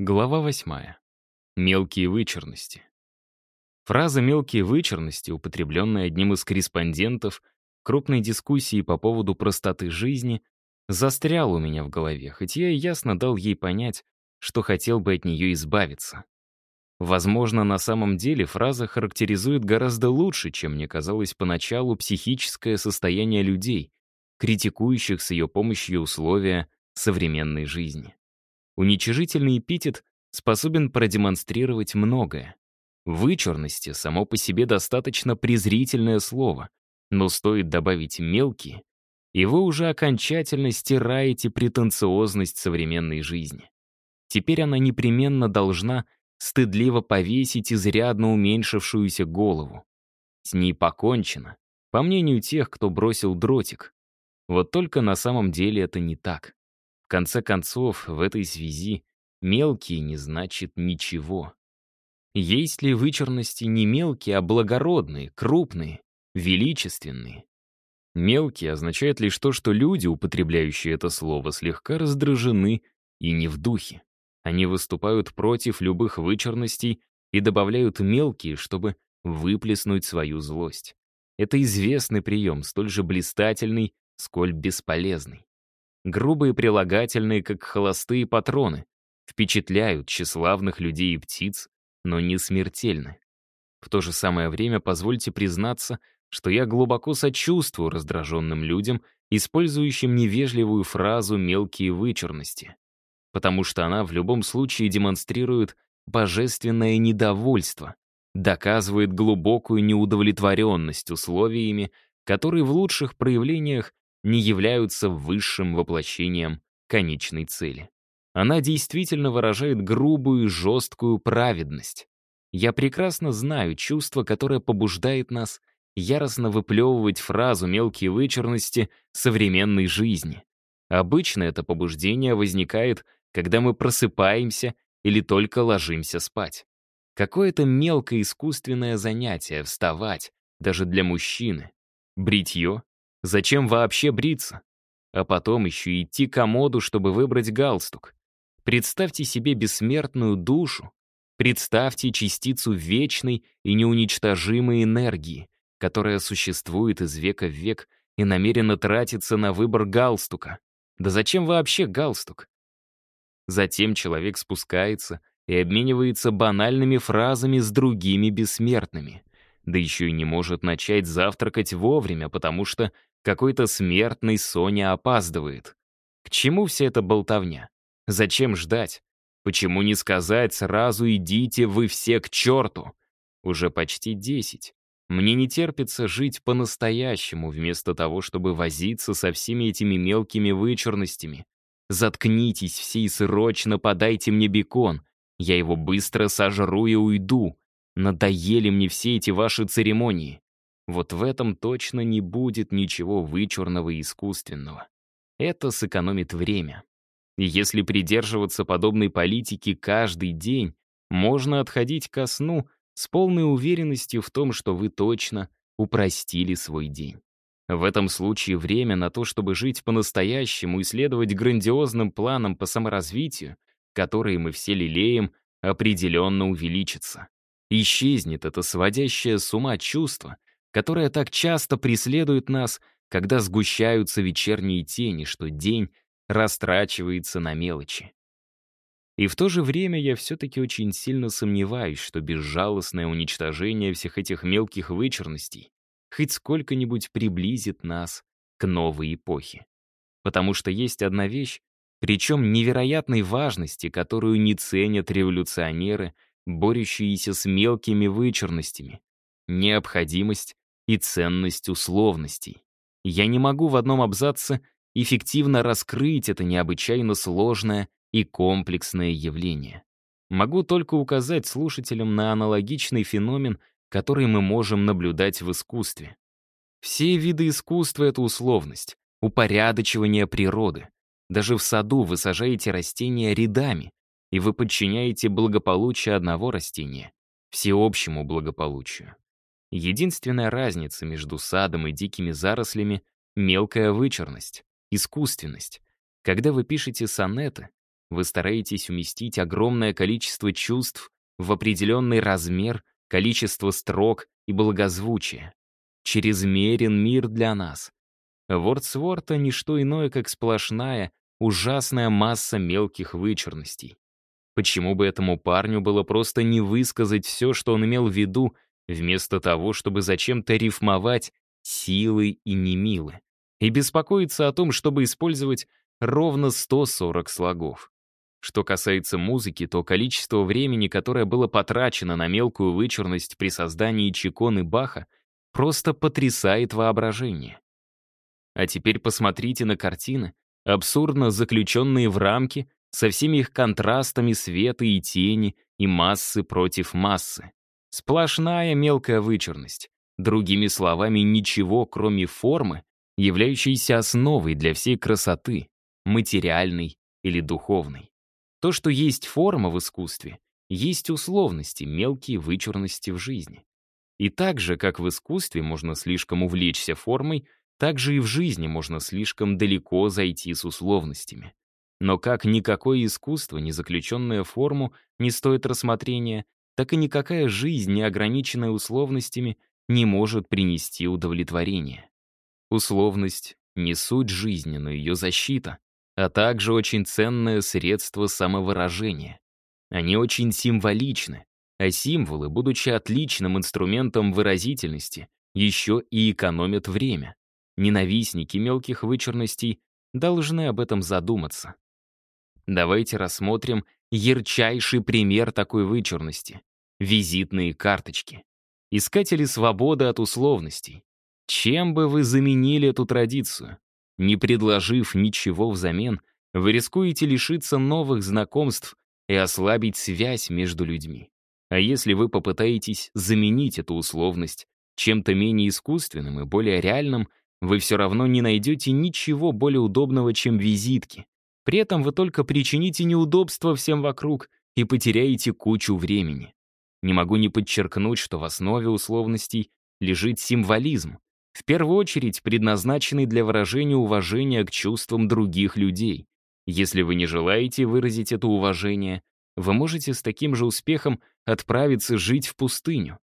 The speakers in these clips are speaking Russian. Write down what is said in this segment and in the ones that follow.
Глава восьмая. Мелкие вычурности. Фраза «мелкие вычурности», употребленная одним из корреспондентов крупной дискуссии по поводу простоты жизни, застряла у меня в голове, хоть я и ясно дал ей понять, что хотел бы от нее избавиться. Возможно, на самом деле фраза характеризует гораздо лучше, чем мне казалось поначалу, психическое состояние людей, критикующих с ее помощью условия современной жизни. Уничижительный эпитет способен продемонстрировать многое. Вычурности само по себе достаточно презрительное слово, но стоит добавить «мелкие», и вы уже окончательно стираете претенциозность современной жизни. Теперь она непременно должна стыдливо повесить изрядно уменьшившуюся голову. С ней покончено, по мнению тех, кто бросил дротик. Вот только на самом деле это не так. Конце концов, в этой связи мелкие не значит ничего. Есть ли вычурности не мелкие, а благородные, крупные, величественные? Мелкие означает лишь то, что люди, употребляющие это слово, слегка раздражены и не в духе. Они выступают против любых вычурностей и добавляют мелкие, чтобы выплеснуть свою злость. Это известный прием, столь же блистательный, сколь бесполезный. Грубые прилагательные, как холостые патроны, впечатляют тщеславных людей и птиц, но не смертельны. В то же самое время позвольте признаться, что я глубоко сочувствую раздраженным людям, использующим невежливую фразу «мелкие вычурности», потому что она в любом случае демонстрирует божественное недовольство, доказывает глубокую неудовлетворенность условиями, которые в лучших проявлениях не являются высшим воплощением конечной цели. Она действительно выражает грубую и жесткую праведность. Я прекрасно знаю чувство, которое побуждает нас яростно выплевывать фразу «мелкие вычурности» современной жизни. Обычно это побуждение возникает, когда мы просыпаемся или только ложимся спать. Какое-то мелкое искусственное занятие — вставать, даже для мужчины. Бритье, Зачем вообще бриться? А потом еще идти к комоду, чтобы выбрать галстук. Представьте себе бессмертную душу. Представьте частицу вечной и неуничтожимой энергии, которая существует из века в век и намеренно тратится на выбор галстука. Да зачем вообще галстук? Затем человек спускается и обменивается банальными фразами с другими бессмертными. Да еще и не может начать завтракать вовремя, потому что какой-то смертный Соня опаздывает. К чему вся эта болтовня? Зачем ждать? Почему не сказать сразу «идите вы все к черту»? Уже почти десять. Мне не терпится жить по-настоящему, вместо того, чтобы возиться со всеми этими мелкими вычурностями. Заткнитесь все и срочно подайте мне бекон. Я его быстро сожру и уйду. Надоели мне все эти ваши церемонии. Вот в этом точно не будет ничего вычурного и искусственного. Это сэкономит время. И если придерживаться подобной политики каждый день, можно отходить ко сну с полной уверенностью в том, что вы точно упростили свой день. В этом случае время на то, чтобы жить по-настоящему и следовать грандиозным планам по саморазвитию, которые мы все лелеем, определенно увеличится. Исчезнет это сводящее с ума чувство, которая так часто преследует нас, когда сгущаются вечерние тени, что день растрачивается на мелочи. И в то же время я все-таки очень сильно сомневаюсь, что безжалостное уничтожение всех этих мелких вычурностей хоть сколько-нибудь приблизит нас к новой эпохе. Потому что есть одна вещь, причем невероятной важности, которую не ценят революционеры, борющиеся с мелкими вычурностями. Необходимость и ценность условностей. Я не могу в одном абзаце эффективно раскрыть это необычайно сложное и комплексное явление. Могу только указать слушателям на аналогичный феномен, который мы можем наблюдать в искусстве. Все виды искусства — это условность, упорядочивание природы. Даже в саду вы сажаете растения рядами, и вы подчиняете благополучие одного растения всеобщему благополучию. Единственная разница между садом и дикими зарослями — мелкая вычурность, искусственность. Когда вы пишете сонеты, Вы стараетесь уместить огромное количество чувств в определенный размер, количество строк и благозвучие. Чрезмерен мир для нас. Вордсворта — ничто иное, как сплошная, ужасная масса мелких вычурностей. Почему бы этому парню было просто не высказать все, что он имел в виду, вместо того, чтобы зачем-то рифмовать силы и немилы, и беспокоиться о том, чтобы использовать ровно 140 слогов. Что касается музыки, то количество времени, которое было потрачено на мелкую вычурность при создании Чиконы Баха, просто потрясает воображение. А теперь посмотрите на картины, абсурдно заключенные в рамки, со всеми их контрастами света и тени, и массы против массы. Сплошная мелкая вычурность. Другими словами, ничего, кроме формы, являющейся основой для всей красоты, материальной или духовной. То, что есть форма в искусстве, есть условности, мелкие вычурности в жизни. И так же, как в искусстве можно слишком увлечься формой, так же и в жизни можно слишком далеко зайти с условностями. Но как никакое искусство, не заключенное в форму, не стоит рассмотрения, так и никакая жизнь, не ограниченная условностями, не может принести удовлетворение. Условность — не суть жизни, но ее защита, а также очень ценное средство самовыражения. Они очень символичны, а символы, будучи отличным инструментом выразительности, еще и экономят время. Ненавистники мелких вычурностей должны об этом задуматься. Давайте рассмотрим ярчайший пример такой вычурности — визитные карточки. Искатели свободы от условностей. Чем бы вы заменили эту традицию? Не предложив ничего взамен, вы рискуете лишиться новых знакомств и ослабить связь между людьми. А если вы попытаетесь заменить эту условность чем-то менее искусственным и более реальным, вы все равно не найдете ничего более удобного, чем визитки. При этом вы только причините неудобства всем вокруг и потеряете кучу времени. Не могу не подчеркнуть, что в основе условностей лежит символизм, в первую очередь предназначенный для выражения уважения к чувствам других людей. Если вы не желаете выразить это уважение, вы можете с таким же успехом отправиться жить в пустыню.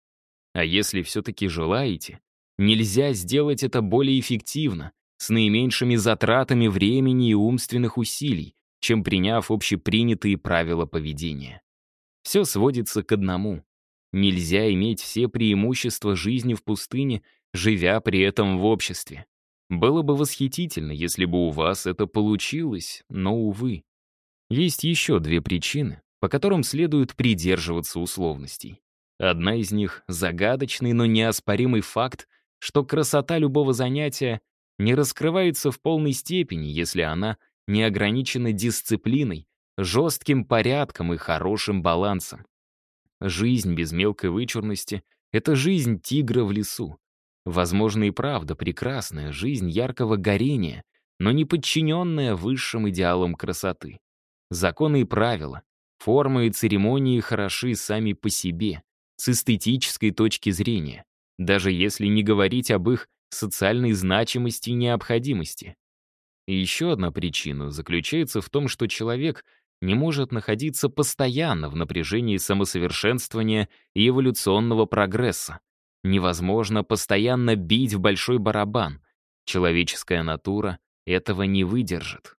А если все-таки желаете, нельзя сделать это более эффективно, с наименьшими затратами времени и умственных усилий, чем приняв общепринятые правила поведения. Все сводится к одному. Нельзя иметь все преимущества жизни в пустыне, живя при этом в обществе. Было бы восхитительно, если бы у вас это получилось, но, увы. Есть еще две причины, по которым следует придерживаться условностей. Одна из них — загадочный, но неоспоримый факт, что красота любого занятия не раскрывается в полной степени, если она не ограничена дисциплиной, жестким порядком и хорошим балансом. Жизнь без мелкой вычурности — это жизнь тигра в лесу. Возможно, и правда прекрасная жизнь яркого горения, но не подчиненная высшим идеалам красоты. Законы и правила, формы и церемонии хороши сами по себе, с эстетической точки зрения, даже если не говорить об их социальной значимости и необходимости. И еще одна причина заключается в том, что человек — не может находиться постоянно в напряжении самосовершенствования и эволюционного прогресса. Невозможно постоянно бить в большой барабан. Человеческая натура этого не выдержит.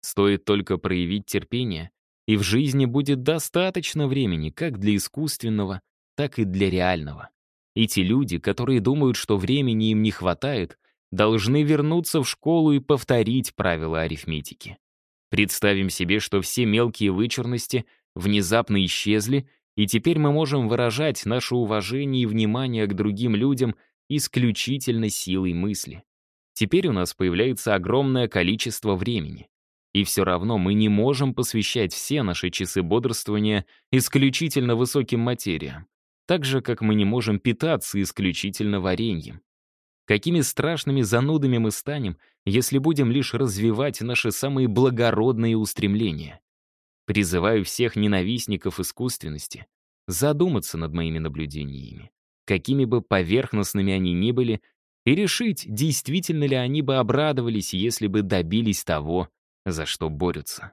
Стоит только проявить терпение, и в жизни будет достаточно времени как для искусственного, так и для реального. И те люди, которые думают, что времени им не хватает, должны вернуться в школу и повторить правила арифметики. Представим себе, что все мелкие вычурности внезапно исчезли, и теперь мы можем выражать наше уважение и внимание к другим людям исключительно силой мысли. Теперь у нас появляется огромное количество времени. И все равно мы не можем посвящать все наши часы бодрствования исключительно высоким материям, так же, как мы не можем питаться исключительно вареньем. Какими страшными занудами мы станем, если будем лишь развивать наши самые благородные устремления. Призываю всех ненавистников искусственности задуматься над моими наблюдениями, какими бы поверхностными они ни были, и решить, действительно ли они бы обрадовались, если бы добились того, за что борются.